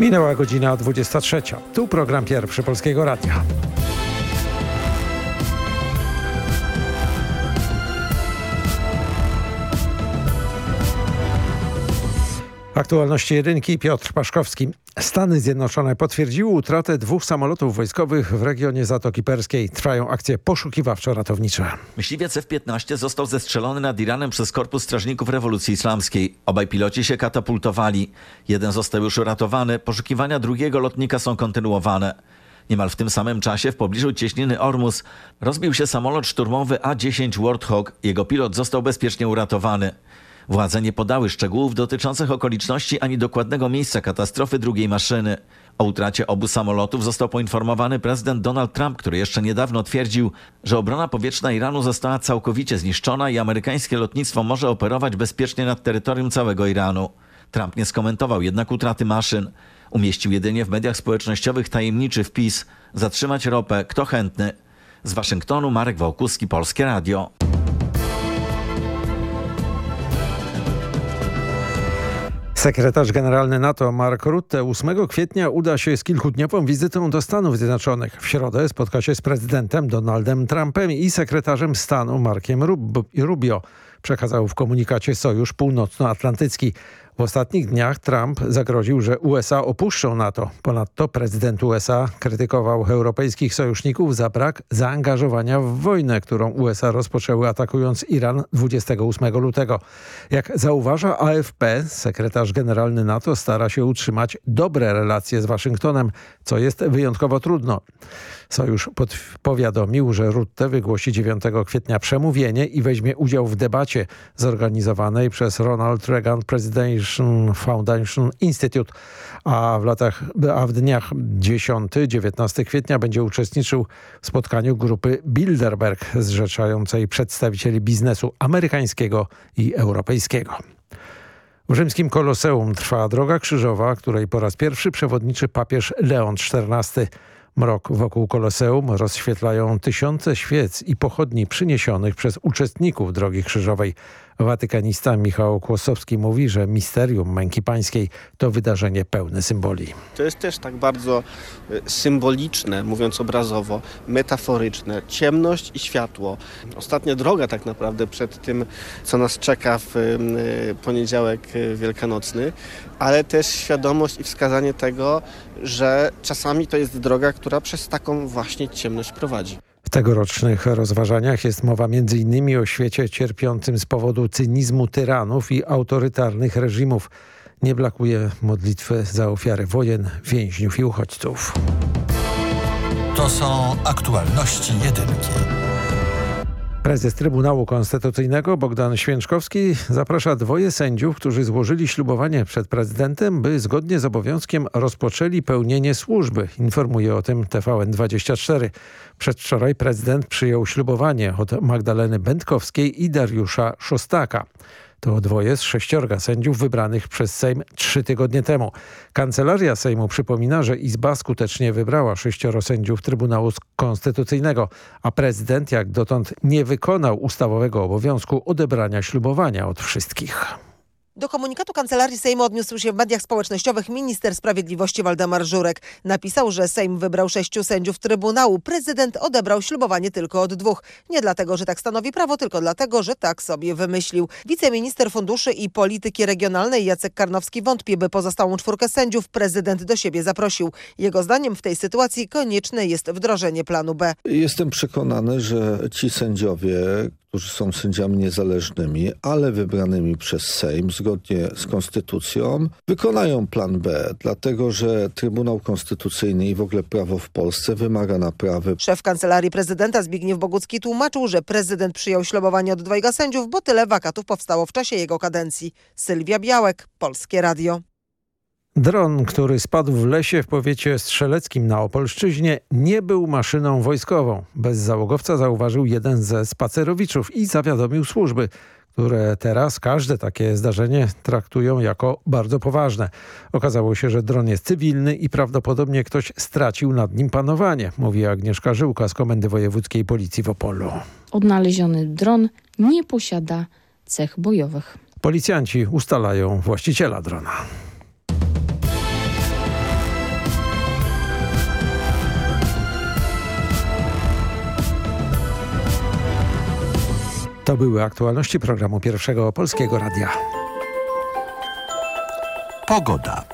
Minęła godzina 23. Tu program pierwszy Polskiego Radia. Aktualności jedynki Piotr Paszkowski. Stany Zjednoczone potwierdziły utratę dwóch samolotów wojskowych w regionie Zatoki Perskiej. Trwają akcje poszukiwawczo-ratownicze. Myśliwiec F-15 został zestrzelony nad Iranem przez Korpus Strażników Rewolucji Islamskiej. Obaj piloci się katapultowali. Jeden został już uratowany. Poszukiwania drugiego lotnika są kontynuowane. Niemal w tym samym czasie w pobliżu cieśniny Ormus rozbił się samolot szturmowy A-10 Warthog. Jego pilot został bezpiecznie uratowany. Władze nie podały szczegółów dotyczących okoliczności ani dokładnego miejsca katastrofy drugiej maszyny. O utracie obu samolotów został poinformowany prezydent Donald Trump, który jeszcze niedawno twierdził, że obrona powietrzna Iranu została całkowicie zniszczona i amerykańskie lotnictwo może operować bezpiecznie nad terytorium całego Iranu. Trump nie skomentował jednak utraty maszyn. Umieścił jedynie w mediach społecznościowych tajemniczy wpis Zatrzymać ropę, kto chętny. Z Waszyngtonu Marek Wałkuski, Polskie Radio. Sekretarz generalny NATO Mark Rutte 8 kwietnia uda się z kilkudniową wizytą do Stanów Zjednoczonych. W środę spotka się z prezydentem Donaldem Trumpem i sekretarzem stanu Markiem Rubio. Przekazał w komunikacie Sojusz Północnoatlantycki. W ostatnich dniach Trump zagroził, że USA opuszczą NATO. Ponadto prezydent USA krytykował europejskich sojuszników za brak zaangażowania w wojnę, którą USA rozpoczęły atakując Iran 28 lutego. Jak zauważa AFP, sekretarz generalny NATO stara się utrzymać dobre relacje z Waszyngtonem, co jest wyjątkowo trudno. Sojusz powiadomił, że Rutte wygłosi 9 kwietnia przemówienie i weźmie udział w debacie zorganizowanej przez Ronald Reagan Presidential Foundation Institute, a w, latach, a w dniach 10-19 kwietnia będzie uczestniczył w spotkaniu grupy Bilderberg zrzeczającej przedstawicieli biznesu amerykańskiego i europejskiego. W rzymskim Koloseum trwa droga krzyżowa, której po raz pierwszy przewodniczy papież Leon XIV. Mrok wokół Koloseum rozświetlają tysiące świec i pochodni przyniesionych przez uczestników Drogi Krzyżowej. Watykanista Michał Kłosowski mówi, że misterium męki pańskiej to wydarzenie pełne symboli. To jest też tak bardzo e, symboliczne, mówiąc obrazowo, metaforyczne. Ciemność i światło. Ostatnia droga tak naprawdę przed tym, co nas czeka w e, poniedziałek e, wielkanocny, ale też świadomość i wskazanie tego, że czasami to jest droga, która przez taką właśnie ciemność prowadzi. W tegorocznych rozważaniach jest mowa m.in. o świecie cierpiącym z powodu cynizmu tyranów i autorytarnych reżimów. Nie brakuje modlitwy za ofiary wojen, więźniów i uchodźców. To są aktualności jedynki. Prezes Trybunału Konstytucyjnego Bogdan Święczkowski zaprasza dwoje sędziów, którzy złożyli ślubowanie przed prezydentem, by zgodnie z obowiązkiem rozpoczęli pełnienie służby. Informuje o tym TVN24. Przedwczoraj prezydent przyjął ślubowanie od Magdaleny Będkowskiej i Dariusza Szostaka. To dwoje z sześciorga sędziów wybranych przez Sejm trzy tygodnie temu. Kancelaria Sejmu przypomina, że Izba skutecznie wybrała sześcioro sędziów Trybunału Konstytucyjnego, a prezydent jak dotąd nie wykonał ustawowego obowiązku odebrania ślubowania od wszystkich. Do komunikatu Kancelarii Sejmu odniósł się w mediach społecznościowych minister sprawiedliwości Waldemar Żurek. Napisał, że Sejm wybrał sześciu sędziów Trybunału. Prezydent odebrał ślubowanie tylko od dwóch. Nie dlatego, że tak stanowi prawo, tylko dlatego, że tak sobie wymyślił. Wiceminister Funduszy i Polityki Regionalnej Jacek Karnowski wątpi, by pozostałą czwórkę sędziów prezydent do siebie zaprosił. Jego zdaniem w tej sytuacji konieczne jest wdrożenie planu B. Jestem przekonany, że ci sędziowie, którzy są sędziami niezależnymi, ale wybranymi przez Sejm zgodnie z konstytucją, wykonają plan B, dlatego że Trybunał Konstytucyjny i w ogóle prawo w Polsce wymaga naprawy. Szef Kancelarii Prezydenta Zbigniew Bogucki tłumaczył, że prezydent przyjął ślubowanie od dwojga sędziów, bo tyle wakatów powstało w czasie jego kadencji. Sylwia Białek, Polskie Radio. Dron, który spadł w lesie w powiecie strzeleckim na Opolszczyźnie nie był maszyną wojskową. Bez załogowca zauważył jeden ze spacerowiczów i zawiadomił służby, które teraz każde takie zdarzenie traktują jako bardzo poważne. Okazało się, że dron jest cywilny i prawdopodobnie ktoś stracił nad nim panowanie, mówi Agnieszka Żyłka z Komendy Wojewódzkiej Policji w Opolu. Odnaleziony dron nie posiada cech bojowych. Policjanci ustalają właściciela drona. To były aktualności programu Pierwszego Polskiego Radia. Pogoda.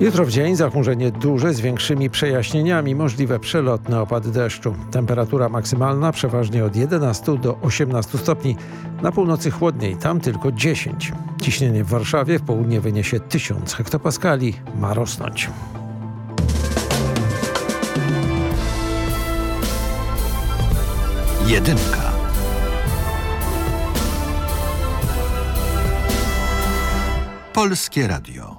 Jutro w dzień zachmurzenie duże z większymi przejaśnieniami, możliwe przelotne opady deszczu. Temperatura maksymalna przeważnie od 11 do 18 stopni. Na północy chłodniej, tam tylko 10. Ciśnienie w Warszawie w południe wyniesie 1000 hektopaskali. Ma rosnąć. Jedynka. Polskie Radio.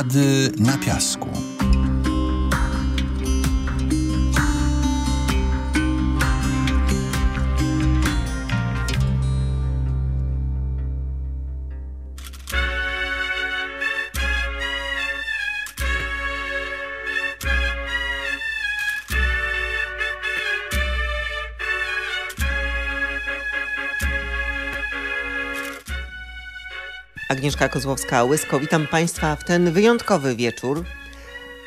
Ślady na piasku. Agnieszka Kozłowska-Łysko, witam Państwa w ten wyjątkowy wieczór.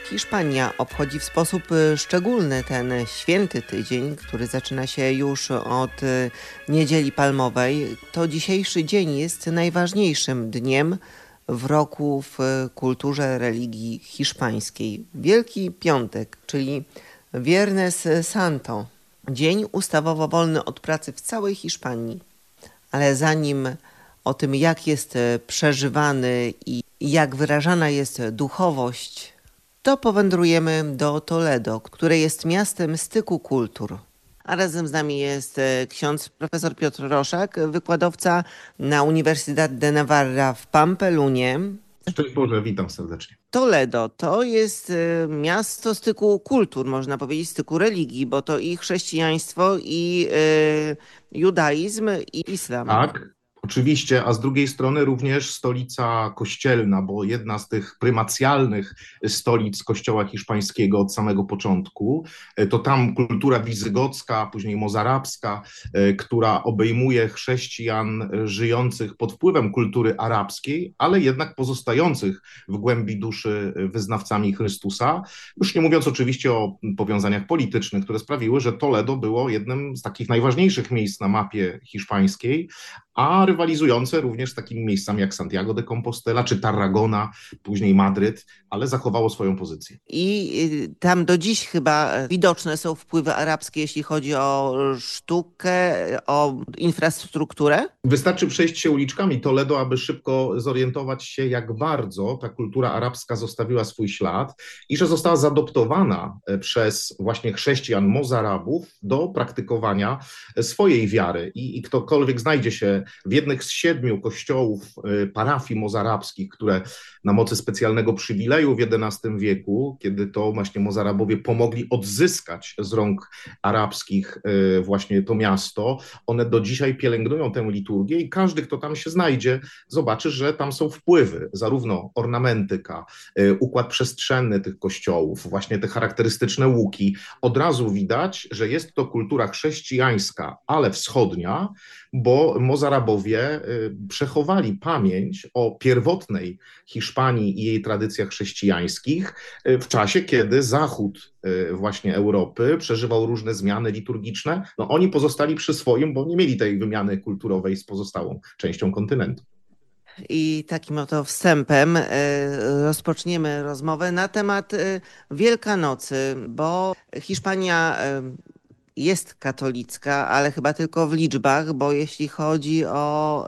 Hiszpania obchodzi w sposób y, szczególny ten święty tydzień, który zaczyna się już od y, niedzieli palmowej. To dzisiejszy dzień jest najważniejszym dniem w roku w kulturze religii hiszpańskiej. Wielki Piątek, czyli Viernes Santo, dzień ustawowo wolny od pracy w całej Hiszpanii. Ale zanim o tym, jak jest przeżywany i jak wyrażana jest duchowość, to powędrujemy do Toledo, które jest miastem styku kultur. A razem z nami jest e, ksiądz profesor Piotr Roszak, wykładowca na Universidad de Navarra w Pampelunie. Szczęść Boże, witam serdecznie. Toledo to jest e, miasto styku kultur, można powiedzieć, styku religii, bo to i chrześcijaństwo, i e, judaizm, i islam. Tak, oczywiście, a z drugiej strony również stolica kościelna, bo jedna z tych prymacjalnych stolic kościoła hiszpańskiego od samego początku, e, to tam kultura wizygocka, później mozarabska, e, która obejmuje chrześcijan żyjących pod wpływem kultury arabskiej, ale jednak pozostających w głębi duszy wyznawcami Chrystusa. Już nie mówiąc oczywiście o powiązaniach politycznych, które sprawiły, że Toledo było jednym z takich najważniejszych miejsc na mapie hiszpańskiej, a rywalizujące również z takimi miejscami jak Santiago de Compostela czy Tarragona, później Madryt, ale zachowało swoją pozycję. I y, tam do dziś chyba widoczne są wpływy arabskie, jeśli chodzi o sztukę, o infrastrukturę? Wystarczy przejść się uliczkami Toledo, aby szybko zorientować się, jak bardzo ta kultura arabska zostawiła swój ślad i że została zadoptowana e, przez właśnie chrześcijan mozarabów do praktykowania swojej wiary. I, i ktokolwiek znajdzie się w jednych z siedmiu kościołów e, parafii mozarabskich, które na mocy specjalnego przywileju w XI wieku, kiedy to właśnie mozarabowie pomogli odzyskać z rąk arabskich e, właśnie to miasto, one do dzisiaj pielęgnują tę liturgię i każdy, kto tam się znajdzie, zobaczy, że tam są wpływy, zarówno ornamentyka, y, układ przestrzenny tych kościołów, właśnie te charakterystyczne łuki. Od razu widać, że jest to kultura chrześcijańska, ale wschodnia, bo Mozarabowie y, przechowali pamięć o pierwotnej Hiszpanii i jej tradycjach chrześcijańskich y, w czasie, kiedy Zachód właśnie Europy przeżywał różne zmiany liturgiczne. No oni pozostali przy swoim, bo nie mieli tej wymiany kulturowej z pozostałą częścią kontynentu. I takim oto wstępem rozpoczniemy rozmowę na temat Wielkanocy, bo Hiszpania jest katolicka, ale chyba tylko w liczbach, bo jeśli chodzi o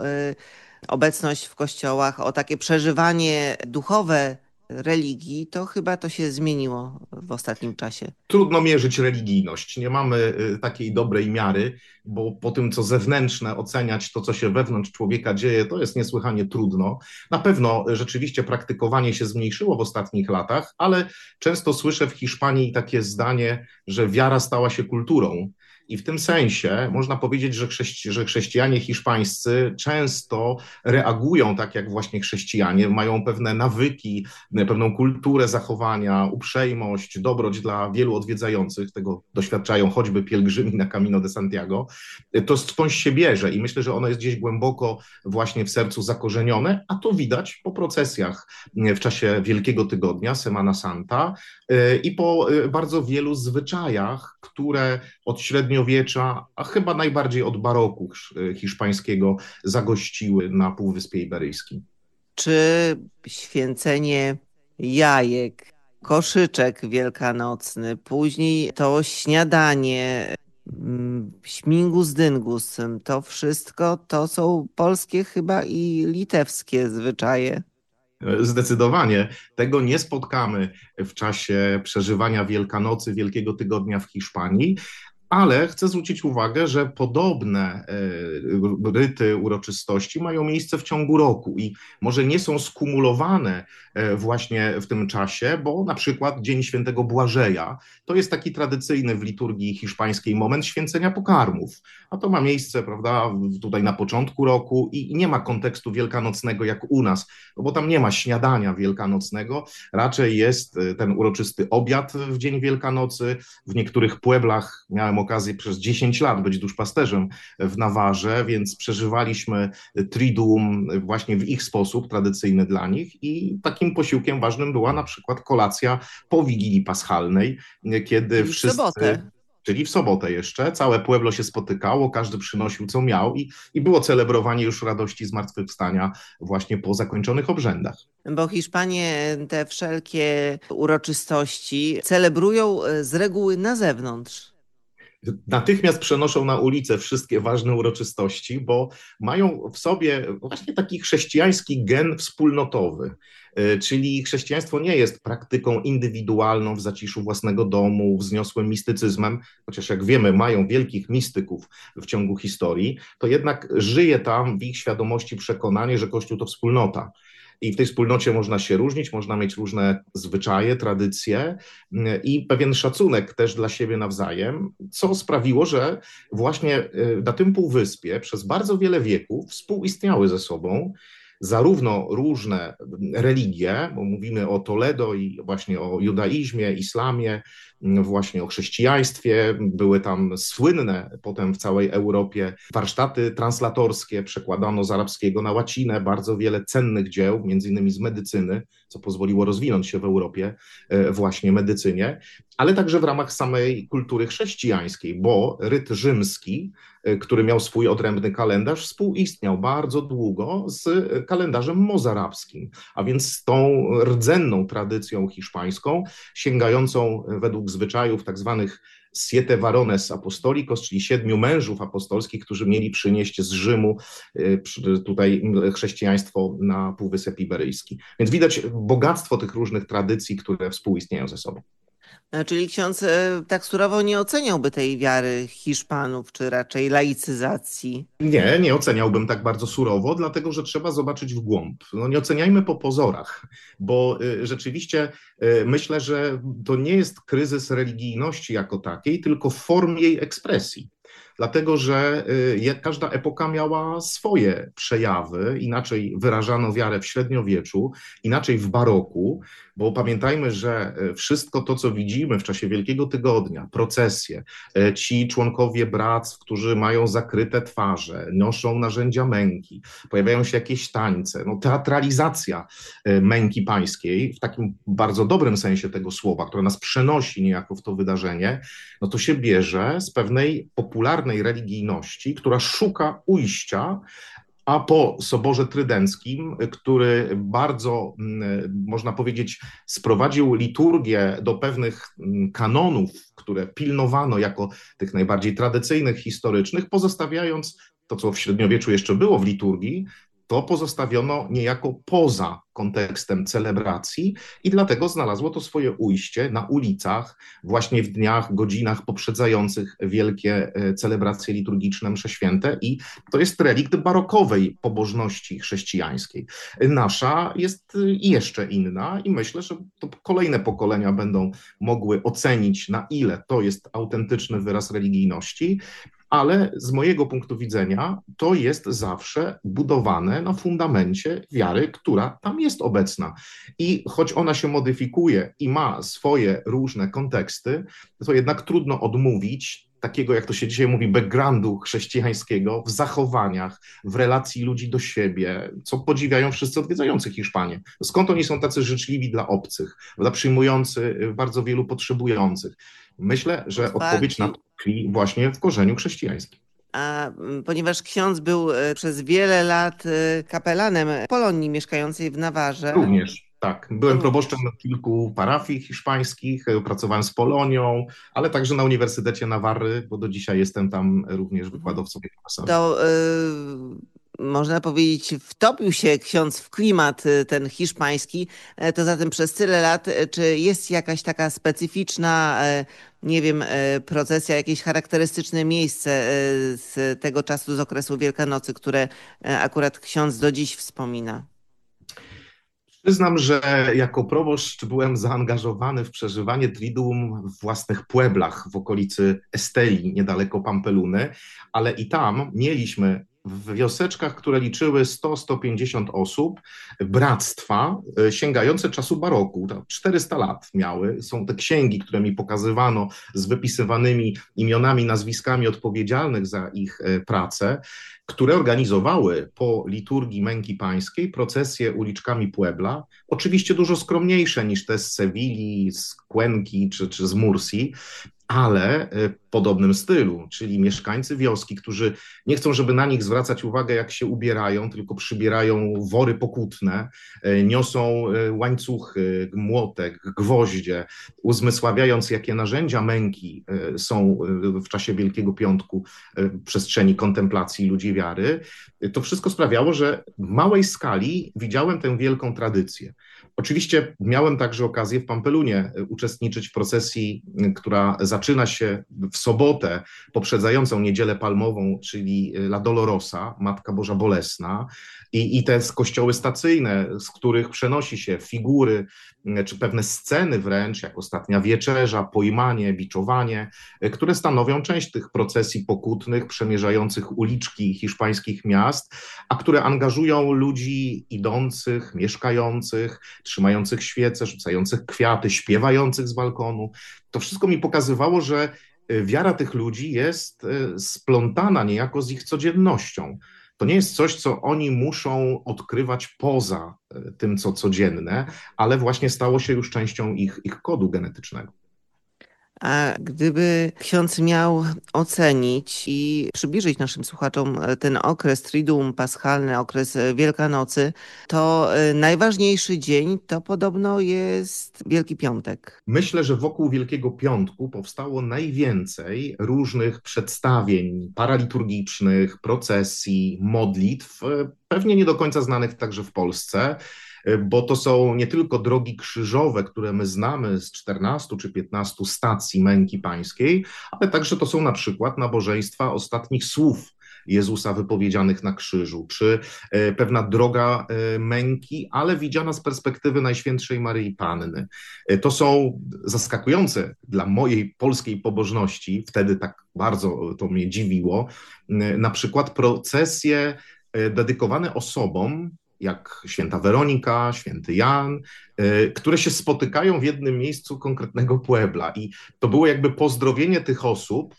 obecność w kościołach, o takie przeżywanie duchowe religii, to chyba to się zmieniło w ostatnim czasie. Trudno mierzyć religijność. Nie mamy y, takiej dobrej miary, bo po tym, co zewnętrzne, oceniać to, co się wewnątrz człowieka dzieje, to jest niesłychanie trudno. Na pewno rzeczywiście praktykowanie się zmniejszyło w ostatnich latach, ale często słyszę w Hiszpanii takie zdanie, że wiara stała się kulturą. I w tym sensie można powiedzieć, że, chrześci że chrześcijanie hiszpańscy często reagują tak jak właśnie chrześcijanie, mają pewne nawyki, pewną kulturę zachowania, uprzejmość, dobroć dla wielu odwiedzających, tego doświadczają choćby pielgrzymi na Camino de Santiago. To skądś się bierze i myślę, że ono jest gdzieś głęboko właśnie w sercu zakorzenione, a to widać po procesjach w czasie Wielkiego Tygodnia, Semana Santa i po bardzo wielu zwyczajach, które od średnio średniowiecza, a chyba najbardziej od baroku hiszpańskiego zagościły na Półwyspie Iberyjskim. Czy święcenie jajek, koszyczek wielkanocny, później to śniadanie, mm, śmingus dyngus, to wszystko to są polskie chyba i litewskie zwyczaje. Zdecydowanie. Tego nie spotkamy w czasie przeżywania Wielkanocy, Wielkiego Tygodnia w Hiszpanii, ale chcę zwrócić uwagę, że podobne e, ryty, uroczystości mają miejsce w ciągu roku i może nie są skumulowane e, właśnie w tym czasie, bo na przykład Dzień Świętego Błażeja to jest taki tradycyjny w liturgii hiszpańskiej moment święcenia pokarmów, a to ma miejsce, prawda, tutaj na początku roku i nie ma kontekstu wielkanocnego jak u nas, no bo tam nie ma śniadania wielkanocnego, raczej jest e, ten uroczysty obiad w Dzień Wielkanocy, w niektórych pueblach miałem okazję przez 10 lat być duszpasterzem w Nawarze, więc przeżywaliśmy Triduum właśnie w ich sposób, tradycyjny dla nich. I takim posiłkiem ważnym była na przykład kolacja po Wigilii Paschalnej, kiedy w wszyscy... Sobotę. Czyli w sobotę jeszcze całe Pueblo się spotykało, każdy przynosił co miał i, i było celebrowanie już radości zmartwychwstania właśnie po zakończonych obrzędach. Bo Hiszpanie te wszelkie uroczystości celebrują e, z reguły na zewnątrz. Natychmiast przenoszą na ulicę wszystkie ważne uroczystości, bo mają w sobie właśnie taki chrześcijański gen wspólnotowy. E, czyli chrześcijaństwo nie jest praktyką indywidualną w zaciszu własnego domu, wzniosłym mistycyzmem, chociaż jak wiemy, mają wielkich mistyków w ciągu historii, to jednak żyje tam w ich świadomości przekonanie, że Kościół to wspólnota. I w tej wspólnocie można się różnić, można mieć różne zwyczaje, tradycje mm, i pewien szacunek też dla siebie nawzajem, co sprawiło, że właśnie e, na tym półwyspie przez bardzo wiele wieków współistniały ze sobą zarówno różne religie, bo mówimy o Toledo i właśnie o judaizmie, islamie, właśnie o chrześcijaństwie. Były tam słynne potem w całej Europie warsztaty translatorskie, przekładano z arabskiego na łacinę bardzo wiele cennych dzieł, między innymi z medycyny, co pozwoliło rozwinąć się w Europie e, właśnie medycynie, ale także w ramach samej kultury chrześcijańskiej, bo ryt rzymski, e, który miał swój odrębny kalendarz, współistniał bardzo długo z kalendarzem mozarabskim, a więc z tą rdzenną tradycją hiszpańską, sięgającą według zwyczajów tak zwanych siete varones apostolicos, czyli siedmiu mężów apostolskich, którzy mieli przynieść z Rzymu y, tutaj chrześcijaństwo na Półwysep Iberyjski. Więc widać bogactwo tych różnych tradycji, które współistnieją ze sobą. E, czyli ksiądz e, tak surowo nie oceniałby tej wiary Hiszpanów, czy raczej laicyzacji? Nie, nie oceniałbym tak bardzo surowo, dlatego że trzeba zobaczyć w głąb. No nie oceniajmy po pozorach, bo y, rzeczywiście myślę, że to nie jest kryzys religijności jako takiej, tylko form jej ekspresji dlatego że każda epoka miała swoje przejawy, inaczej wyrażano wiarę w średniowieczu, inaczej w baroku, bo pamiętajmy, że y, wszystko to, co widzimy w czasie Wielkiego Tygodnia, procesje, y, ci członkowie bractw, którzy mają zakryte twarze, noszą narzędzia męki, pojawiają się jakieś tańce, no, teatralizacja męki pańskiej, w takim bardzo dobrym sensie tego słowa, która nas przenosi niejako w to wydarzenie, no to się bierze z pewnej popularnej religijności, która szuka ujścia, a po Soborze Trydenckim, który bardzo, mm, można powiedzieć, sprowadził liturgię do pewnych mm, kanonów, które pilnowano jako tych najbardziej tradycyjnych, historycznych, pozostawiając to, co w średniowieczu jeszcze było w liturgii, to pozostawiono niejako poza kontekstem celebracji i dlatego znalazło to swoje ujście na ulicach, właśnie w dniach, godzinach poprzedzających wielkie e, celebracje liturgiczne, msze święte i to jest relikt barokowej pobożności chrześcijańskiej. Nasza jest jeszcze inna i myślę, że to kolejne pokolenia będą mogły ocenić, na ile to jest autentyczny wyraz religijności ale z mojego punktu widzenia to jest zawsze budowane na fundamencie wiary, która tam jest obecna. I choć ona się modyfikuje i ma swoje różne konteksty, to jednak trudno odmówić takiego, jak to się dzisiaj mówi, backgroundu chrześcijańskiego w zachowaniach, w relacji ludzi do siebie, co podziwiają wszyscy odwiedzający Hiszpanię. Skąd oni są tacy życzliwi dla obcych, dla przyjmujący bardzo wielu potrzebujących? Myślę, że odpowiedź na to tkwi właśnie w korzeniu chrześcijańskim. A ponieważ ksiądz był e, przez wiele lat e, kapelanem Polonii mieszkającej w Nawarze. Również. Tak, byłem proboszczem kilku parafii hiszpańskich, e, pracowałem z Polonią, ale także na Uniwersytecie Nawary, bo do dzisiaj jestem tam również wykładowcą i profesorem. To można powiedzieć, wtopił się ksiądz w klimat y, ten hiszpański, e, to zatem przez tyle lat, e, czy jest jakaś taka specyficzna, e, nie wiem, procesja, jakieś charakterystyczne miejsce z tego czasu, z okresu Wielkanocy, które akurat ksiądz do dziś wspomina? Przyznam, że jako proboszcz byłem zaangażowany w przeżywanie Triduum w własnych pueblach w okolicy Esteli, niedaleko Pampeluny, ale i tam mieliśmy w wioseczkach, które liczyły 100-150 osób, bractwa e, sięgające czasu baroku, 400 lat miały. Są te księgi, które mi pokazywano z wypisywanymi imionami, nazwiskami odpowiedzialnych za ich e, pracę które organizowały po liturgii męki pańskiej procesje uliczkami Puebla, oczywiście dużo skromniejsze niż te z Sewilli, z Cuenki czy, czy z Mursji, ale e, w podobnym stylu, czyli mieszkańcy wioski, którzy nie chcą, żeby na nich zwracać uwagę, jak się ubierają, tylko przybierają wory pokutne, e, niosą e, łańcuchy, młotek, gwoździe, uzmysławiając, jakie narzędzia męki są w czasie Wielkiego Piątku w przestrzeni kontemplacji ludzi wiary. To wszystko sprawiało, że w małej skali widziałem tę wielką tradycję. Oczywiście miałem także okazję w Pampelunie uczestniczyć w procesji, która zaczyna się w sobotę poprzedzającą Niedzielę Palmową, czyli La Dolorosa, Matka Boża Bolesna. I, i te kościoły stacyjne, z których przenosi się figury czy pewne sceny wręcz, jak ostatnia wieczerza, pojmanie, biczowanie, które stanowią część tych procesji pokutnych przemierzających uliczki hiszpańskich miast, a które angażują ludzi idących, mieszkających, trzymających świece, rzucających kwiaty, śpiewających z balkonu. To wszystko mi pokazywało, że wiara tych ludzi jest e, splątana niejako z ich codziennością. To nie jest coś, co oni muszą odkrywać poza e, tym, co codzienne, ale właśnie stało się już częścią ich, ich kodu genetycznego. A gdyby ksiądz miał ocenić i przybliżyć naszym słuchaczom e, ten okres Triduum Paschalny, okres e, Wielkanocy, to e, najważniejszy dzień to podobno jest Wielki Piątek. Myślę, że wokół Wielkiego Piątku powstało najwięcej różnych przedstawień paraliturgicznych, procesji, modlitw, pewnie nie do końca znanych także w Polsce bo to są nie tylko drogi krzyżowe, które my znamy z 14 czy 15 stacji męki pańskiej, ale także to są na przykład nabożeństwa ostatnich słów Jezusa wypowiedzianych na krzyżu, czy e, pewna droga e, męki, ale widziana z perspektywy Najświętszej Maryi Panny. E, to są zaskakujące dla mojej polskiej pobożności, wtedy tak bardzo to mnie dziwiło, na przykład procesje dedykowane osobom, jak święta Weronika, święty Jan, y, które się spotykają w jednym miejscu konkretnego Puebla. I to było jakby pozdrowienie tych osób,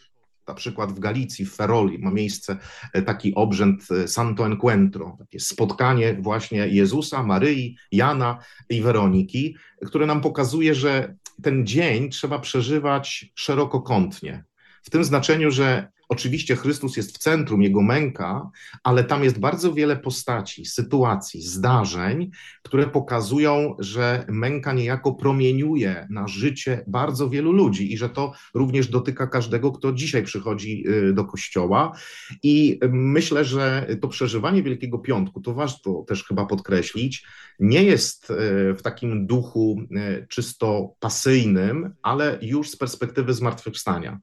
na przykład w Galicji, w Feroli ma miejsce e, taki obrzęd e, Santo Encuentro, takie spotkanie właśnie Jezusa, Maryi, Jana i Weroniki, które nam pokazuje, że ten dzień trzeba przeżywać szerokokątnie. W tym znaczeniu, że Oczywiście Chrystus jest w centrum, jego męka, ale tam jest bardzo wiele postaci, sytuacji, zdarzeń, które pokazują, że męka niejako promieniuje na życie bardzo wielu ludzi i że to również dotyka każdego, kto dzisiaj przychodzi y, do kościoła. I myślę, że to przeżywanie Wielkiego Piątku, to warto też chyba podkreślić, nie jest y, w takim duchu y, czysto pasyjnym, ale już z perspektywy zmartwychwstania.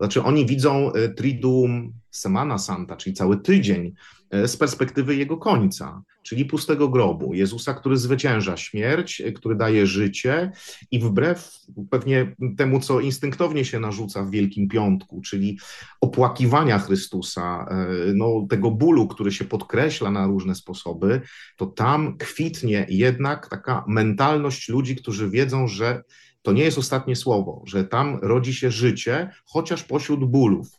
Znaczy, oni widzą y, Triduum Semana Santa, czyli cały tydzień, y, z perspektywy jego końca, czyli pustego grobu. Jezusa, który zwycięża śmierć, y, który daje życie i wbrew pewnie temu, co instynktownie się narzuca w Wielkim Piątku, czyli opłakiwania Chrystusa, no, tego bólu, który się podkreśla na różne sposoby, to tam kwitnie jednak taka mentalność ludzi, którzy wiedzą, że to nie jest ostatnie słowo, że tam rodzi się życie, chociaż pośród bólów.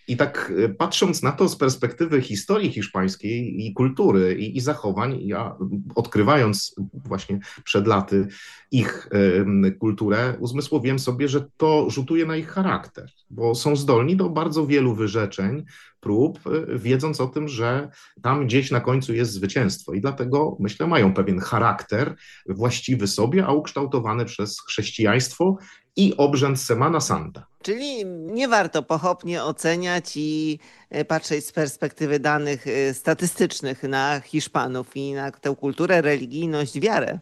I tak e, patrząc na to z perspektywy historii hiszpańskiej i kultury i, i zachowań, ja odkrywając właśnie przed laty ich y, kulturę, uzmysłowiłem sobie, że to rzutuje na ich charakter, bo są zdolni do bardzo wielu wyrzeczeń, prób, y, wiedząc o tym, że tam gdzieś na końcu jest zwycięstwo. I dlatego, myślę, mają pewien charakter właściwy sobie, a ukształtowany przez chrześcijaństwo i obrzęd Semana Santa. Czyli nie warto pochopnie oceniać i e, patrzeć z perspektywy danych e, statystycznych na Hiszpanów i na tę kulturę, religijność, wiarę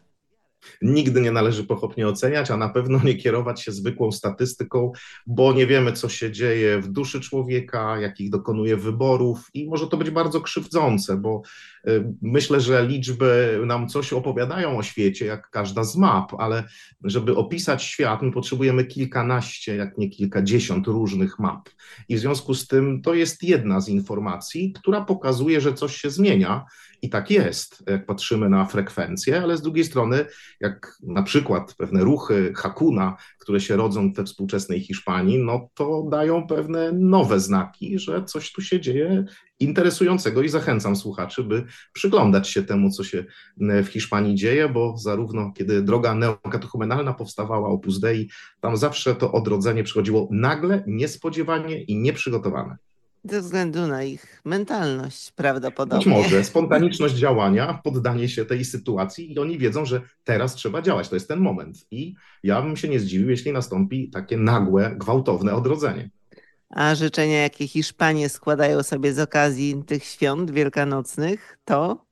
nigdy nie należy pochopnie oceniać, a na pewno nie kierować się zwykłą statystyką, bo nie wiemy, co się dzieje w duszy człowieka, jakich dokonuje wyborów i może to być bardzo krzywdzące, bo y, myślę, że liczby nam coś opowiadają o świecie, jak każda z map, ale żeby opisać świat, my potrzebujemy kilkanaście, jak nie kilkadziesiąt różnych map. I w związku z tym to jest jedna z informacji, która pokazuje, że coś się zmienia I tak jest, jak patrzymy na frekwencję, ale z drugiej strony, jak na przykład pewne ruchy Hakuna, które się rodzą we współczesnej Hiszpanii, no to dają pewne nowe znaki, że coś tu się dzieje interesującego i zachęcam słuchaczy, by przyglądać się temu, co się w Hiszpanii dzieje, bo zarówno kiedy droga neokatechumenalna powstawała, Opus Dei, tam zawsze to odrodzenie przychodziło nagle, niespodziewanie i nieprzygotowane. Ze względu na ich mentalność Być prawdopodobnie. może spontaniczność działania, poddanie się tej sytuacji i oni wiedzą, że teraz trzeba działać, to jest ten moment. I ja bym się nie zdziwił, jeśli nastąpi takie nagłe, gwałtowne odrodzenie. A życzenia, jakie Hiszpanie składają sobie z okazji tych świąt wielkanocnych, to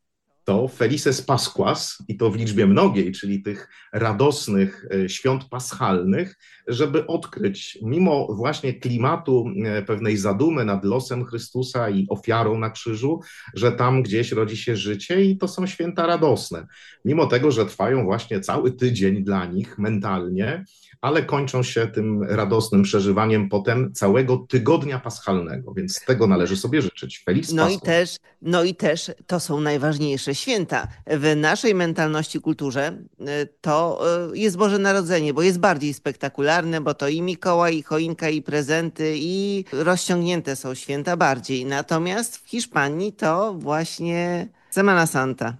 to Felices Pasquas, i to w liczbie mnogiej, czyli tych radosnych e, świąt paschalnych, żeby odkryć, mimo właśnie klimatu e, pewnej zadumy nad losem Chrystusa i ofiarą na krzyżu, że tam gdzieś rodzi się życie i to są święta radosne. Mimo tego, że trwają właśnie cały tydzień dla nich mentalnie, ale kończą się tym radosnym przeżywaniem potem całego tygodnia paschalnego, więc tego należy sobie życzyć. Feliz No i też, no i też to są najważniejsze święta. W naszej mentalności, kulturze y, to y, jest Boże Narodzenie, bo jest bardziej spektakularne, bo to i Mikołaj, i choinka, i prezenty, i rozciągnięte są święta bardziej. Natomiast w Hiszpanii to właśnie Semana Santa.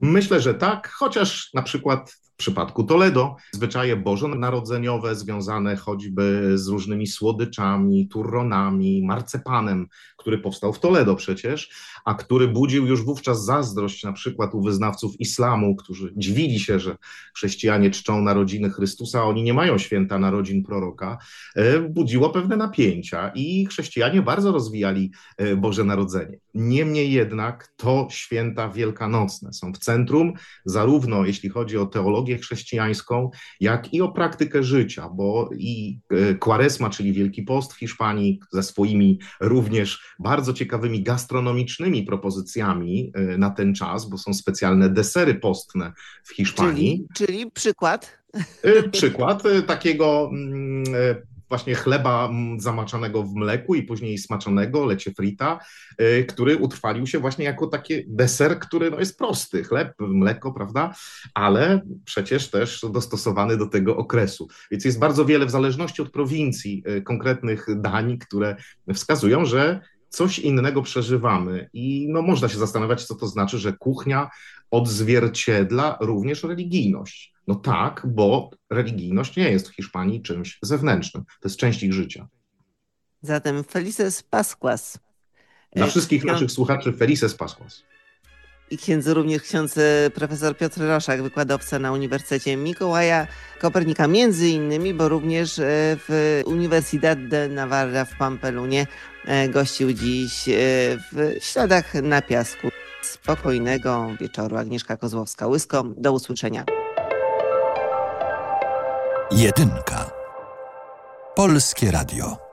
Myślę, że tak, chociaż na przykład w przypadku Toledo zwyczaje bożonarodzeniowe związane choćby z różnymi słodyczami, turronami, marcepanem, który powstał w Toledo przecież, a który budził już wówczas zazdrość na przykład u wyznawców islamu, którzy dziwili się, że chrześcijanie czczą narodziny Chrystusa, a oni nie mają święta narodzin proroka, e, budziło pewne napięcia i chrześcijanie bardzo rozwijali e, Boże Narodzenie. Niemniej jednak to święta wielkanocne są w centrum, zarówno jeśli chodzi o teologię chrześcijańską, jak i o praktykę życia, bo i e, Kwaresma, czyli Wielki Post w Hiszpanii, ze swoimi również bardzo ciekawymi gastronomicznymi propozycjami e, na ten czas, bo są specjalne desery postne w Hiszpanii. Czyli, czyli przykład. E, Przykład e, takiego mm, e, właśnie chleba mm, zamaczanego w mleku i później smaczonego, lecie frita, e, który utrwalił się właśnie jako taki deser, który no, jest prosty, chleb, mleko, prawda, ale przecież też dostosowany do tego okresu. Więc jest bardzo wiele w zależności od prowincji e, konkretnych dań, które wskazują, że coś innego przeżywamy. I no, można się zastanawiać, co to znaczy, że kuchnia odzwierciedla również religijność. No tak, bo religijność nie jest w Hiszpanii czymś zewnętrznym. To jest część ich życia. Zatem Felices Pasquas. Dla E, wszystkich ksiądz- naszych słuchaczy Felices Pasquas. I księdzu również ksiądz e, profesor Piotr Roszak, wykładowca na Uniwersytecie Mikołaja Kopernika, między innymi, bo również e, w Universidad de Navarra w Pampelunie gościł dziś w śladach na piasku. Spokojnego wieczoru. Agnieszka Kozłowska-Łysko. Do usłyszenia. Jedynka. Polskie Radio.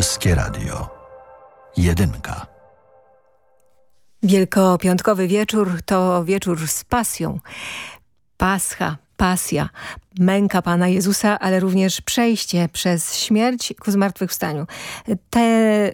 Polskie Radio. Jedynka. Wielkopiątkowy wieczór to wieczór z pasją. Pascha, pasja, męka Pana Jezusa, ale również przejście przez śmierć ku zmartwychwstaniu. Te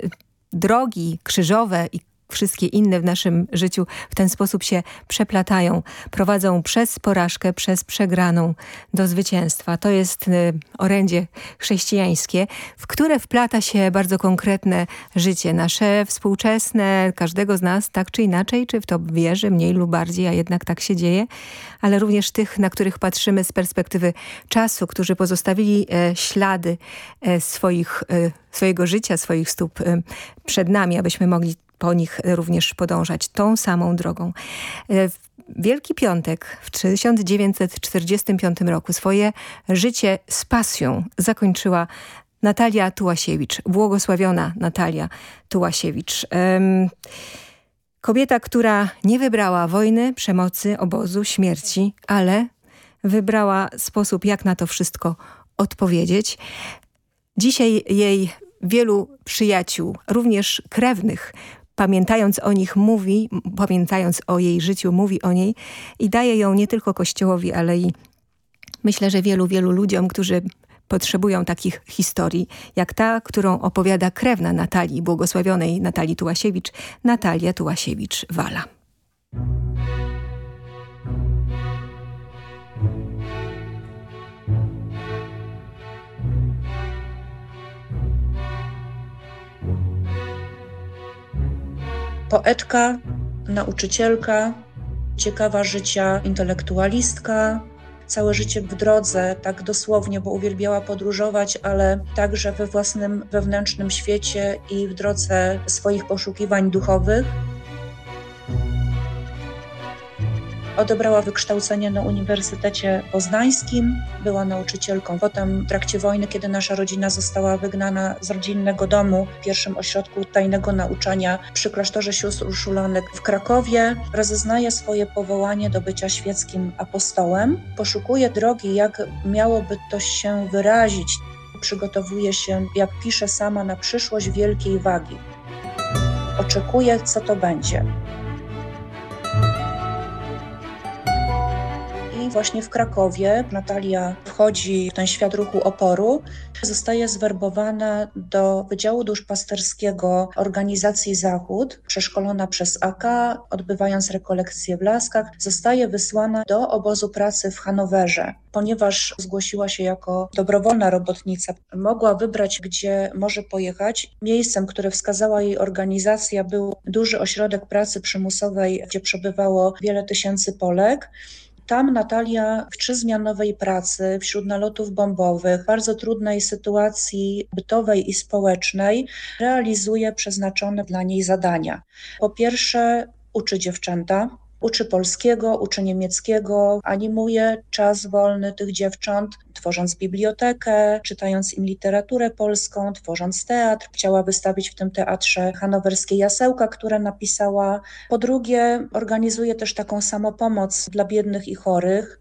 drogi krzyżowe i wszystkie inne w naszym życiu w ten sposób się przeplatają. Prowadzą przez porażkę, przez przegraną do zwycięstwa. To jest y, orędzie chrześcijańskie, w które wplata się bardzo konkretne życie. Nasze współczesne, każdego z nas tak czy inaczej, czy w to wierzy mniej lub bardziej, a jednak tak się dzieje, ale również tych, na których patrzymy z perspektywy czasu, którzy pozostawili e, ślady e, swoich, e, swojego życia, swoich stóp e, przed nami, abyśmy mogli po nich również podążać tą samą drogą. E, Wielki Piątek w 1945 roku swoje życie z pasją zakończyła Natalia Tułasiewicz, błogosławiona Natalia Tułasiewicz. Kobieta, która nie wybrała wojny, przemocy, obozu, śmierci, ale wybrała sposób, jak na to wszystko odpowiedzieć. Dzisiaj jej wielu przyjaciół, również krewnych, pamiętając o nich mówi, pamiętając o jej życiu, mówi o niej i daje ją nie tylko Kościołowi, ale i myślę, że wielu, wielu ludziom, którzy potrzebują takich historii, jak ta, którą opowiada krewna Natalii, błogosławionej Natalii Tułasiewicz, Natalia Tułasiewicz-Wala. Poetka, nauczycielka, ciekawa życia intelektualistka, całe życie w drodze, tak dosłownie, bo uwielbiała podróżować, ale także we własnym wewnętrznym świecie i w drodze swoich poszukiwań duchowych. Odebrała wykształcenie na Uniwersytecie Poznańskim, była nauczycielką. Potem w trakcie wojny, kiedy nasza rodzina została wygnana z rodzinnego domu w pierwszym ośrodku tajnego nauczania przy klasztorze sióstr Urszulanek w Krakowie, rozeznaje swoje powołanie do bycia świeckim apostołem. Poszukuje drogi, jak miałoby to się wyrazić. Przygotowuje się, jak pisze sama, na przyszłość wielkiej wagi. Oczekuje, co to będzie. I właśnie w Krakowie Natalia wchodzi w ten świat ruchu oporu, zostaje zwerbowana do Wydziału Duszpasterskiego Organizacji Zachód, przeszkolona przez AK, odbywając rekolekcje w Laskach, zostaje wysłana do obozu pracy w Hanowerze. Ponieważ zgłosiła się jako dobrowolna robotnica, mogła wybrać, gdzie może pojechać. Miejscem, które wskazała jej organizacja, był duży ośrodek pracy przymusowej, gdzie przebywało wiele tysięcy Polek. Tam Natalia w trzyzmianowej pracy, wśród nalotów bombowych, bardzo trudnej sytuacji bytowej i społecznej, realizuje przeznaczone dla niej zadania. Po pierwsze, uczy dziewczęta, uczy polskiego, uczy niemieckiego, animuje czas wolny tych dziewcząt, tworząc bibliotekę, czytając im literaturę polską, tworząc teatr. Chciała wystawić w tym teatrze hanowerskie jasełka, które napisała. Po drugie, organizuje też taką samopomoc dla biednych i chorych.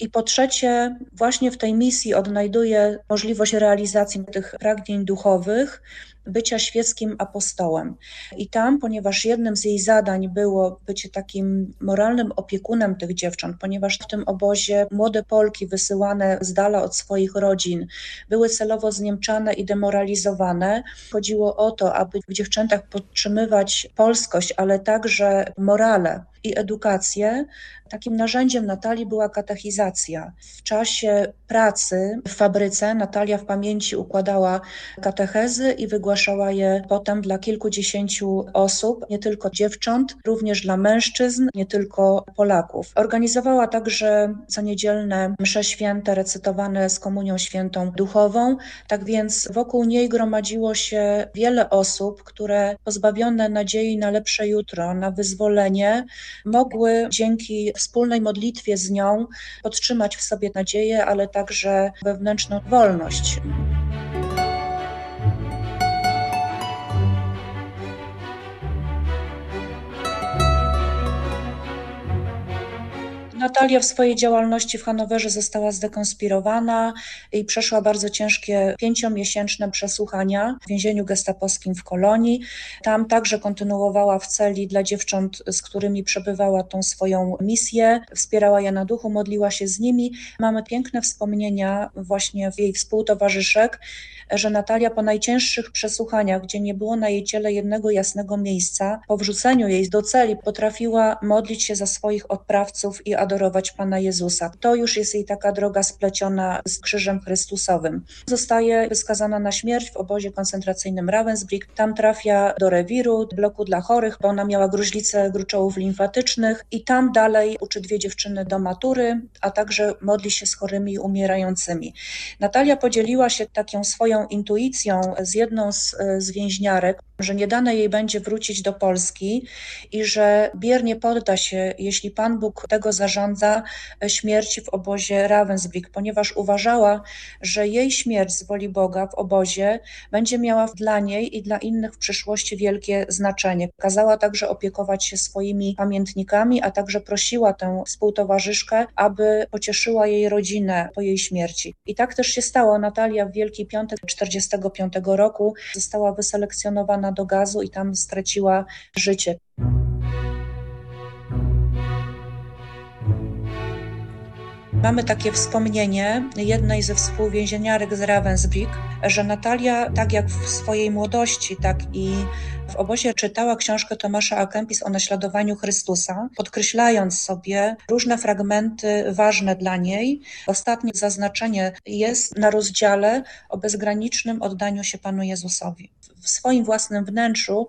I po trzecie, właśnie w tej misji odnajduje możliwość realizacji tych pragnień duchowych, bycia świeckim apostołem. I tam, ponieważ jednym z jej zadań było bycie takim moralnym opiekunem tych dziewcząt, ponieważ w tym obozie młode Polki wysyłane z dala od swoich rodzin były celowo zniemczane i demoralizowane, chodziło o to, aby w dziewczętach podtrzymywać polskość, ale także morale i edukację. Takim narzędziem Natalii była katechizacja. W czasie pracy w fabryce Natalia w pamięci układała katechezy i wygłaszała je potem dla kilkudziesięciu osób, nie tylko dziewcząt, również dla mężczyzn, nie tylko Polaków. Organizowała także co niedzielne msze święte recytowane z komunią świętą duchową. Tak więc wokół niej gromadziło się wiele osób, które pozbawione nadziei na lepsze jutro, na wyzwolenie, mogły dzięki wspólnej modlitwie z nią podtrzymać w sobie nadzieję, ale także wewnętrzną wolność. Natalia w swojej działalności w Hanowerze została zdekonspirowana i przeszła bardzo ciężkie pięciomiesięczne przesłuchania w więzieniu gestapowskim w Kolonii. Tam także kontynuowała w celi dla dziewcząt, z którymi przebywała tą swoją misję, wspierała je na duchu, modliła się z nimi. Mamy piękne wspomnienia właśnie jej współtowarzyszek, że Natalia po najcięższych przesłuchaniach, gdzie nie było na jej ciele jednego jasnego miejsca, po wrzuceniu jej do celi potrafiła modlić się za swoich odprawców i adorować Pana Jezusa. To już jest jej taka droga spleciona z krzyżem Chrystusowym. Zostaje wyskazana na śmierć w obozie koncentracyjnym Ravensbrück. Tam trafia do rewiru, bloku dla chorych, bo ona miała gruźlicę gruczołów limfatycznych i tam dalej uczy dwie dziewczyny do matury, a także modli się z chorymi umierającymi. Natalia podzieliła się taką swoją intuicją z jedną z, z więźniarek, że nie dane jej będzie wrócić do Polski i że biernie podda się, jeśli Pan Bóg tego zażąda, śmierci w obozie Ravensbrück, ponieważ uważała, że jej śmierć z woli Boga w obozie będzie miała dla niej i dla innych w przyszłości wielkie znaczenie. Kazała także opiekować się swoimi pamiętnikami, a także prosiła tę współtowarzyszkę, aby pocieszyła jej rodzinę po jej śmierci. I tak też się stało. Natalia w Wielki Piątek 45 roku została wyselekcjonowana do gazu i tam straciła życie. Mamy takie wspomnienie jednej ze współwięzieniarek z Ravensbrück, że Natalia, tak jak w swojej młodości, tak i w obozie czytała książkę Tomasza A. Kempis o naśladowaniu Chrystusa, podkreślając sobie różne fragmenty ważne dla niej. Ostatnie zaznaczenie jest na rozdziale o bezgranicznym oddaniu się Panu Jezusowi. W swoim własnym wnętrzu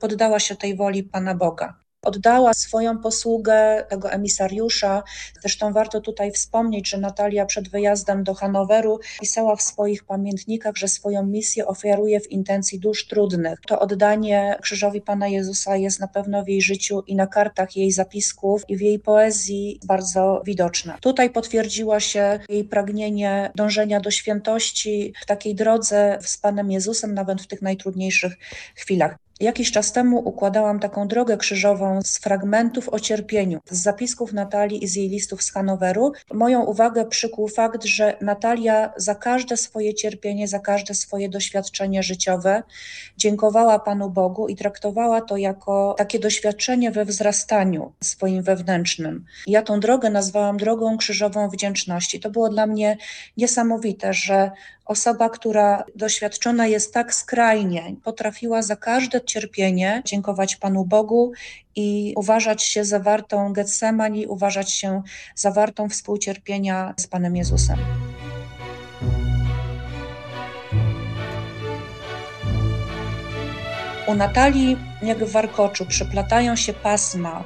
poddała się tej woli Pana Boga oddała swoją posługę tego emisariusza. Zresztą warto tutaj wspomnieć, że Natalia przed wyjazdem do Hanoweru pisała w swoich pamiętnikach, że swoją misję ofiaruje w intencji dusz trudnych. To oddanie krzyżowi Pana Jezusa jest na pewno w jej życiu i na kartach jej zapisków i w jej poezji bardzo widoczne. Tutaj potwierdziła się jej pragnienie dążenia do świętości w takiej drodze z Panem Jezusem, nawet w tych najtrudniejszych chwilach. Jakiś czas temu układałam taką drogę krzyżową z fragmentów o cierpieniu, z zapisków Natalii i z jej listów z Hanoweru. Moją uwagę przykuł fakt, że Natalia za każde swoje cierpienie, za każde swoje doświadczenie życiowe dziękowała Panu Bogu i traktowała to jako takie doświadczenie we wzrastaniu swoim wewnętrznym. Ja tą drogę nazwałam drogą krzyżową wdzięczności. To było dla mnie niesamowite, że osoba, która doświadczona jest tak skrajnie, potrafiła za każde cierpienie dziękować Panu Bogu i uważać się za wartą Getsemani, uważać się za wartą współcierpienia z Panem Jezusem. U Natalii, jak w warkoczu, przeplatają się pasma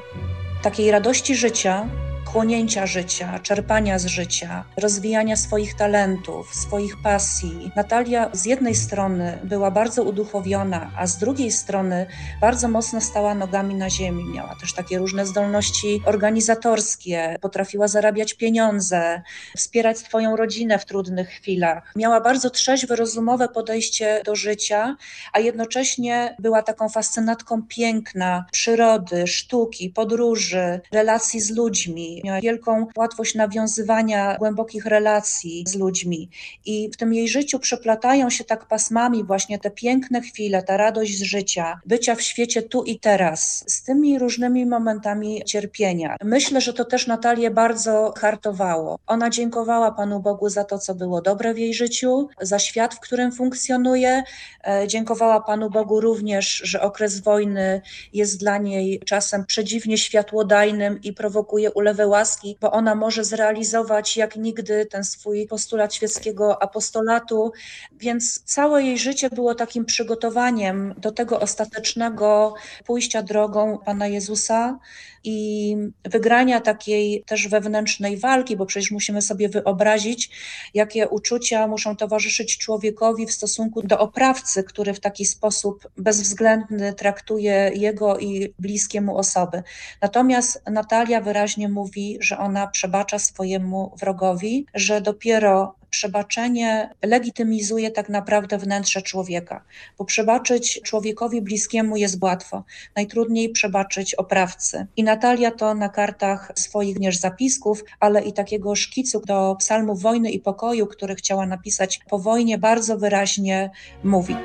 takiej radości życia, chłonięcia życia, czerpania z życia, rozwijania swoich talentów, swoich pasji. Natalia z jednej strony była bardzo uduchowiona, a z drugiej strony bardzo mocno stała nogami na ziemi. Miała też takie różne zdolności organizatorskie, potrafiła zarabiać pieniądze, wspierać swoją rodzinę w trudnych chwilach. Miała bardzo trzeźwe, rozumowe podejście do życia, a jednocześnie była taką fascynatką piękna, przyrody, sztuki, podróży, relacji z ludźmi miała wielką łatwość nawiązywania głębokich relacji z ludźmi. I w tym jej życiu przeplatają się tak pasmami właśnie te piękne chwile, ta radość z życia, bycia w świecie tu i teraz, z tymi różnymi momentami cierpienia. Myślę, że to też Natalię bardzo hartowało. Ona dziękowała Panu Bogu za to, co było dobre w jej życiu, za świat, w którym funkcjonuje. E, dziękowała Panu Bogu również, że okres wojny jest dla niej czasem przedziwnie światłodajnym i prowokuje ulewę łaski, bo ona może zrealizować jak nigdy ten swój postulat świeckiego apostolatu, więc całe jej życie było takim przygotowaniem do tego ostatecznego pójścia drogą Pana Jezusa i wygrania takiej też wewnętrznej walki, bo przecież musimy sobie wyobrazić, jakie uczucia muszą towarzyszyć człowiekowi w stosunku do oprawcy, który w taki sposób bezwzględny traktuje jego i bliskie mu osoby. Natomiast Natalia wyraźnie mówi, że ona przebacza swojemu wrogowi, że dopiero przebaczenie legitymizuje tak naprawdę wnętrze człowieka, bo przebaczyć człowiekowi bliskiemu jest łatwo, najtrudniej przebaczyć oprawcy. I Natalia to na kartach swoich również zapisków, ale i takiego szkicu do psalmu wojny i pokoju, który chciała napisać po wojnie, bardzo wyraźnie mówi.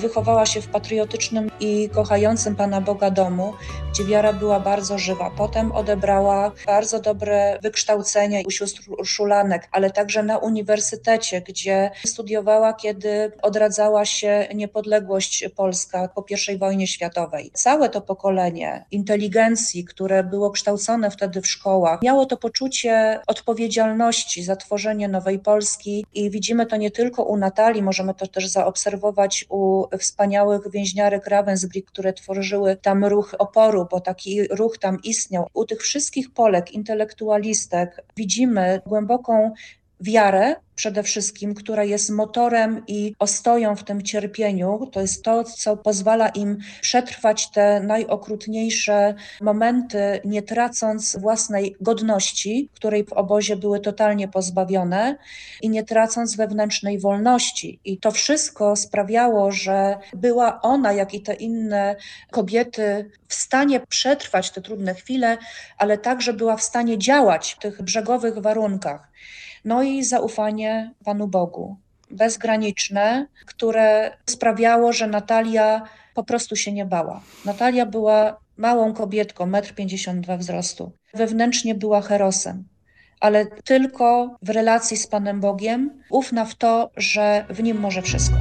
Wychowała się w patriotycznym i kochającym Pana Boga domu, gdzie wiara była bardzo żywa. Potem odebrała bardzo dobre wykształcenie u sióstr Urszulanek, ale także na uniwersytecie, gdzie studiowała, kiedy odradzała się niepodległość Polska po I wojnie światowej. Całe to pokolenie inteligencji, które było kształcone wtedy w szkołach, miało to poczucie odpowiedzialności za tworzenie nowej Polski i widzimy to nie tylko u Natalii, możemy to też zaobserwować u wspaniałych więźniarek Ravensbrück, które tworzyły tam ruch oporu, bo taki ruch tam istniał. U tych wszystkich Polek, intelektualistek widzimy głęboką wiarę przede wszystkim, która jest motorem i ostoją w tym cierpieniu. To jest to, co pozwala im przetrwać te najokrutniejsze momenty, nie tracąc własnej godności, której w obozie były totalnie pozbawione i nie tracąc wewnętrznej wolności. I to wszystko sprawiało, że była ona, jak i te inne kobiety, w stanie przetrwać te trudne chwile, ale także była w stanie działać w tych brzegowych warunkach. No i zaufanie Panu Bogu, bezgraniczne, które sprawiało, że Natalia po prostu się nie bała. Natalia była małą kobietką, 1,52 m wzrostu. Wewnętrznie była herosem, ale tylko w relacji z Panem Bogiem ufna w to, że w nim może wszystko.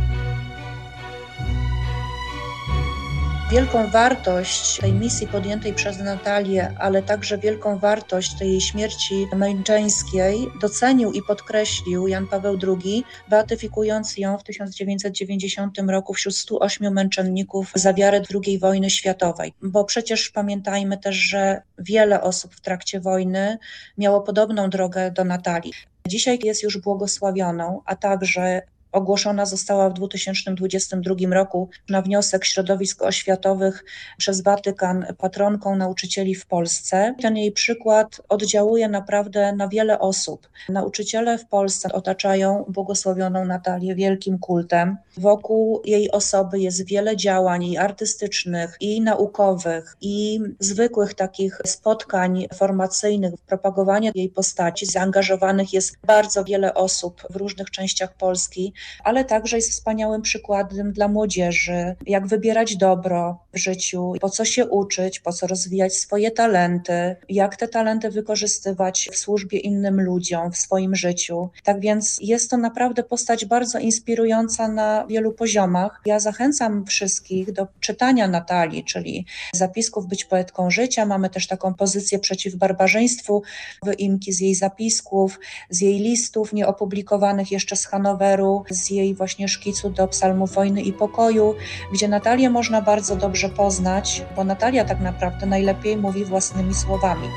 Wielką wartość tej misji podjętej przez Natalię, ale także wielką wartość tej jej śmierci męczeńskiej docenił i podkreślił Jan Paweł II, beatyfikując ją w 1990 roku wśród 108 męczenników za wiarę II wojny światowej. Bo przecież pamiętajmy też, że wiele osób w trakcie wojny miało podobną drogę do Natalii. Dzisiaj jest już błogosławioną, a także ogłoszona została w 2022 roku na wniosek środowisk oświatowych przez Watykan patronką nauczycieli w Polsce. Ten jej przykład oddziałuje naprawdę na wiele osób. Nauczyciele w Polsce otaczają błogosławioną Natalię wielkim kultem. Wokół jej osoby jest wiele działań i artystycznych, i naukowych, i zwykłych takich spotkań formacyjnych, propagowania jej postaci. Zaangażowanych jest bardzo wiele osób w różnych częściach Polski ale także jest wspaniałym przykładem dla młodzieży, jak wybierać dobro w życiu, po co się uczyć, po co rozwijać swoje talenty, jak te talenty wykorzystywać w służbie innym ludziom, w swoim życiu. Tak więc jest to naprawdę postać bardzo inspirująca na wielu poziomach. Ja zachęcam wszystkich do czytania Natalii, czyli zapisków Być poetką życia. Mamy też taką pozycję przeciw barbarzyństwu wyimki z jej zapisków, z jej listów nieopublikowanych jeszcze z Hanoweru, z jej właśnie szkicu do psalmów wojny i pokoju, gdzie Natalię można bardzo dobrze poznać, bo Natalia tak naprawdę najlepiej mówi własnymi słowami.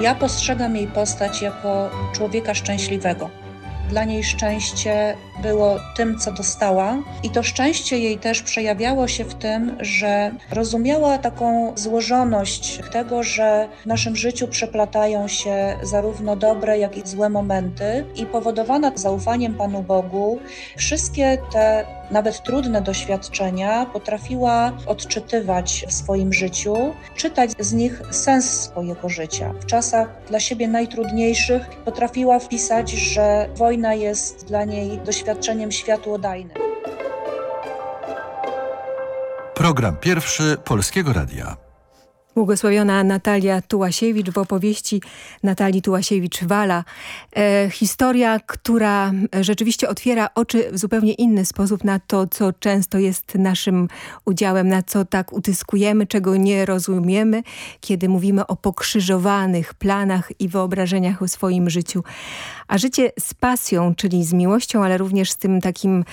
Ja postrzegam jej postać jako człowieka szczęśliwego. Dla niej szczęście było tym, co dostała, i to szczęście jej też przejawiało się w tym, że rozumiała taką złożoność tego, że w naszym życiu przeplatają się zarówno dobre, jak i złe momenty, i powodowana zaufaniem Panu Bogu, wszystkie te nawet trudne doświadczenia potrafiła odczytywać w swoim życiu, czytać z nich sens swojego życia. W czasach dla siebie najtrudniejszych potrafiła wpisać, że wojna jest dla niej doświadczeniem światłodajnym. Program pierwszy Polskiego Radia. Błogosławiona Natalia Tułasiewicz w opowieści Natalii Tułasiewicz-Wala. E, historia, która rzeczywiście otwiera oczy w zupełnie inny sposób na to, co często jest naszym udziałem, na co tak utyskujemy, czego nie rozumiemy, kiedy mówimy o pokrzyżowanych planach i wyobrażeniach o swoim życiu. A życie z pasją, czyli z miłością, ale również z tym takim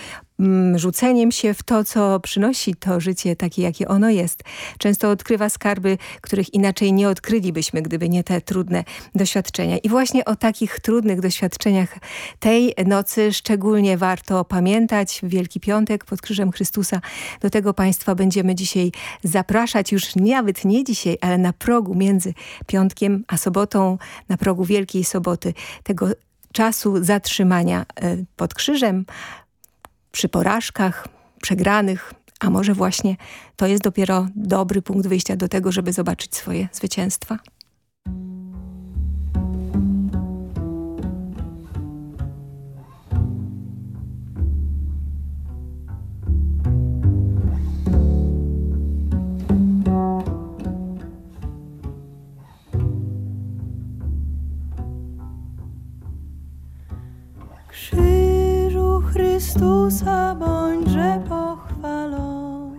rzuceniem się w to, co przynosi to życie takie, jakie ono jest. Często odkrywa skarby, których inaczej nie odkrylibyśmy, gdyby nie te trudne doświadczenia. I właśnie o takich trudnych doświadczeniach tej nocy szczególnie warto pamiętać. Wielki Piątek pod Krzyżem Chrystusa. Do tego Państwa będziemy dzisiaj zapraszać, już nawet nie dzisiaj, ale na progu między piątkiem a sobotą, na progu Wielkiej Soboty, tego czasu zatrzymania e, pod krzyżem, przy porażkach, przegranych, a może właśnie to jest dopiero dobry punkt wyjścia do tego, żeby zobaczyć swoje zwycięstwa. Chrystusa bądźże pochwalony.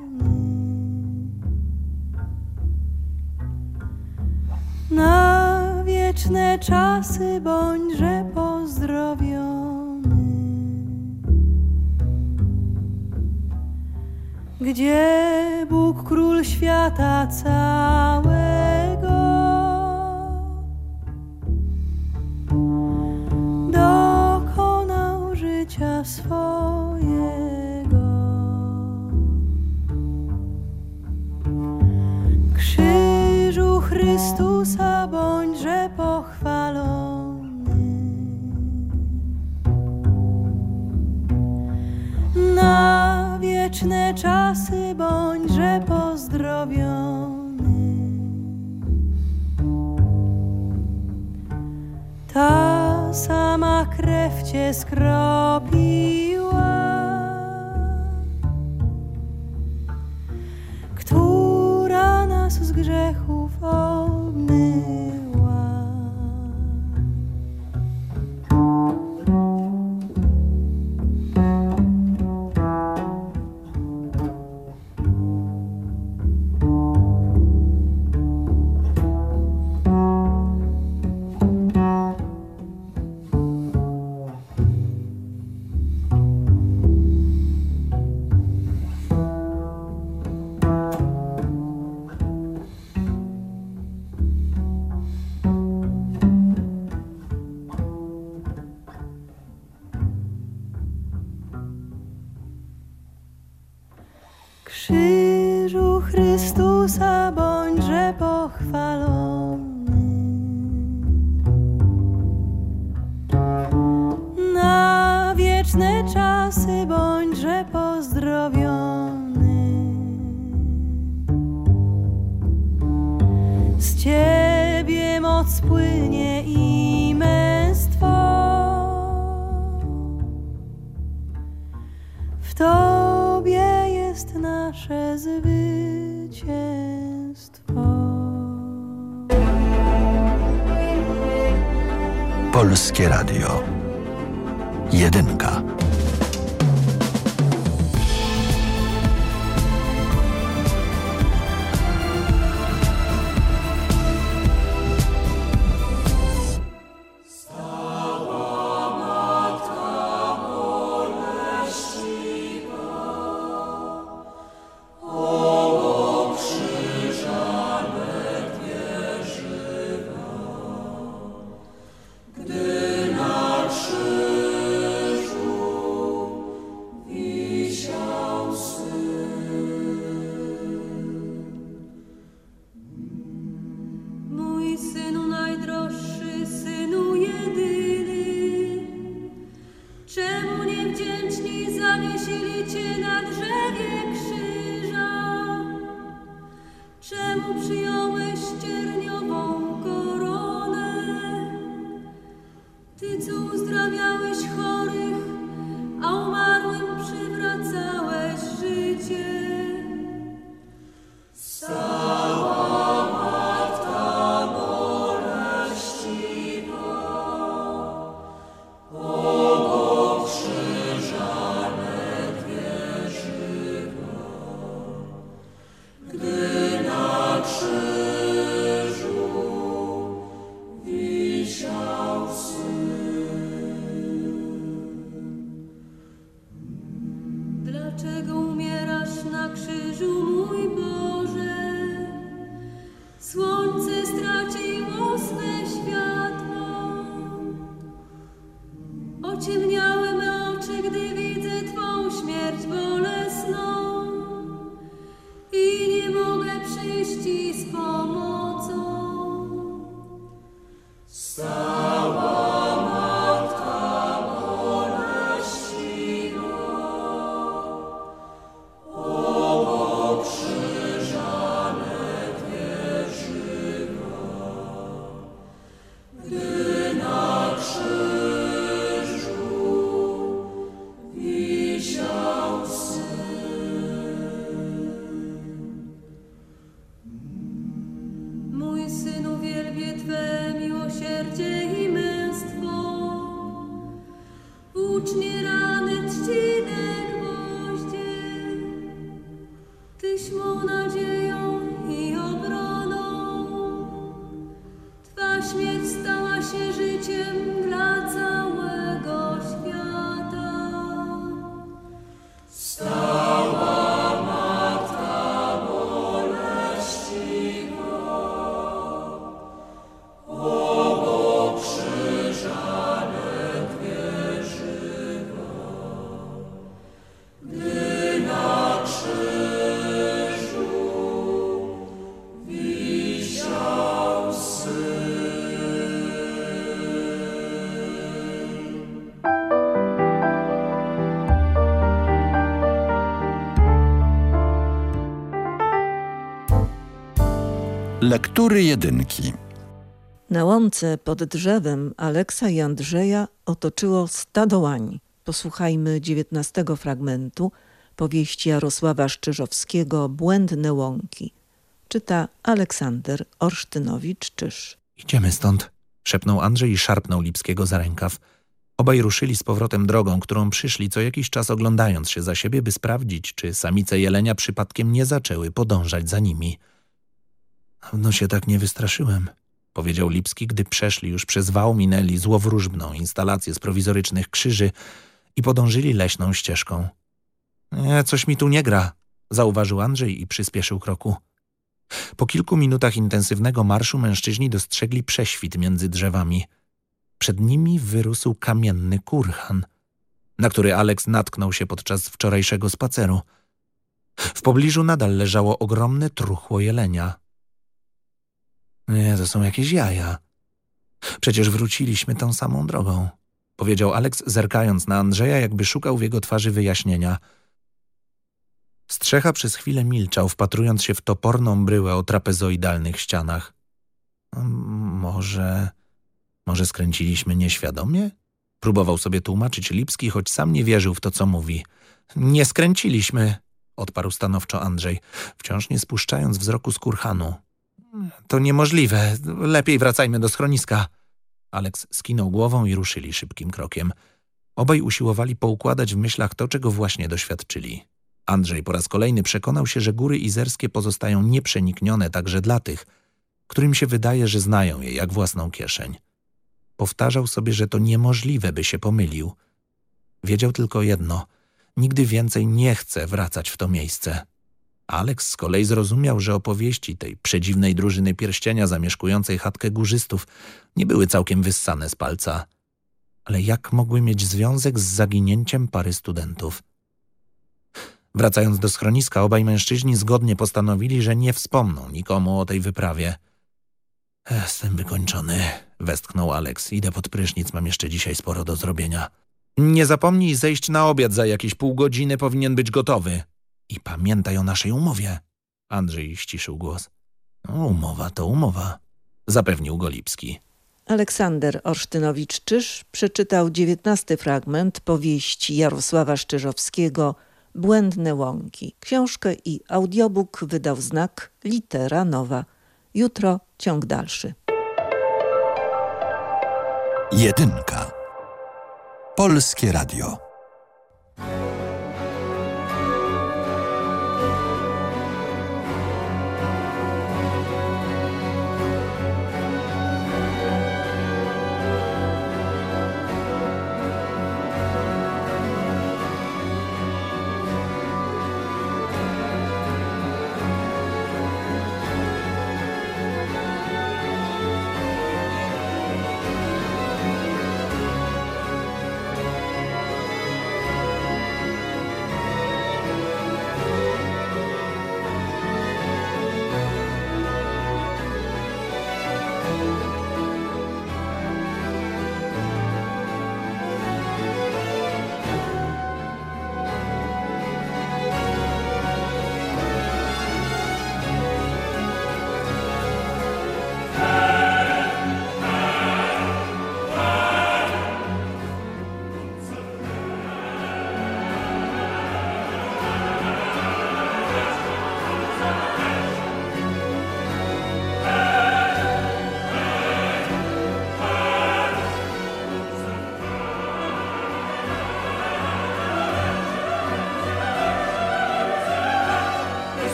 Na wieczne czasy bądźże pozdrowiony. Gdzie Bóg Król świata całego życia swojego. Krzyżu Chrystusa bądźże pochwalony. Na wieczne czasy bądźże pozdrowiony. Ta sama krew cię skropiła, która nas z grzechów obmyła. Lektury jedynki. Na łące pod drzewem Aleksa i Andrzeja otoczyło stado łań. Posłuchajmy dziewiętnastego fragmentu powieści Jarosława Szczyżowskiego Błędne łąki. Czyta Aleksander Orsztynowicz-Czyż. Idziemy stąd, szepnął Andrzej i szarpnął Lipskiego za rękaw. Obaj ruszyli z powrotem drogą, którą przyszli co jakiś czas oglądając się za siebie, by sprawdzić, czy samice jelenia przypadkiem nie zaczęły podążać za nimi. No się tak nie wystraszyłem, powiedział Lipski, gdy przeszli już przez wał, minęli złowróżbną instalację z prowizorycznych krzyży i podążyli leśną ścieżką. Nie, coś mi tu nie gra, zauważył Andrzej i przyspieszył kroku. Po kilku minutach intensywnego marszu mężczyźni dostrzegli prześwit między drzewami. Przed nimi wyrósł kamienny kurhan, na który Aleks natknął się podczas wczorajszego spaceru. W pobliżu nadal leżało ogromne truchło jelenia. Nie, to są jakieś jaja. Przecież wróciliśmy tą samą drogą, powiedział Aleks, zerkając na Andrzeja, jakby szukał w jego twarzy wyjaśnienia. Strzecha przez chwilę milczał, wpatrując się w toporną bryłę o trapezoidalnych ścianach. Może... może skręciliśmy nieświadomie? Próbował sobie tłumaczyć Lipski, choć sam nie wierzył w to, co mówi. Nie skręciliśmy, odparł stanowczo Andrzej, wciąż nie spuszczając wzroku z kurhanu. To niemożliwe. Lepiej wracajmy do schroniska. Aleks skinął głową i ruszyli szybkim krokiem. Obaj usiłowali poukładać w myślach to, czego właśnie doświadczyli. Andrzej po raz kolejny przekonał się, że góry izerskie pozostają nieprzeniknione także dla tych, którym się wydaje, że znają je jak własną kieszeń. Powtarzał sobie, że to niemożliwe, by się pomylił. Wiedział tylko jedno – nigdy więcej nie chce wracać w to miejsce. Aleks z kolei zrozumiał, że opowieści tej przedziwnej drużyny pierścienia zamieszkującej chatkę górzystów nie były całkiem wyssane z palca. Ale jak mogły mieć związek z zaginięciem pary studentów? Wracając do schroniska, obaj mężczyźni zgodnie postanowili, że nie wspomną nikomu o tej wyprawie. Jestem wykończony, westchnął Aleks. Idę pod prysznic, mam jeszcze dzisiaj sporo do zrobienia. Nie zapomnij zejść na obiad za jakieś pół godziny, powinien być gotowy. I pamiętaj o naszej umowie. Andrzej ściszył głos. Umowa to umowa, zapewnił go Lipski. Aleksander Orsztynowicz-Czyż przeczytał dziewiętnasty fragment powieści Jarosława Szczyżowskiego Błędne łąki. Książkę i audiobook wydał znak Litera Nowa. Jutro ciąg dalszy. Jedynka. Polskie Radio.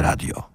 Radio.